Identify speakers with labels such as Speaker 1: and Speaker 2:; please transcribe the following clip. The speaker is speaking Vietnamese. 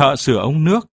Speaker 1: thợ sửa ống nước,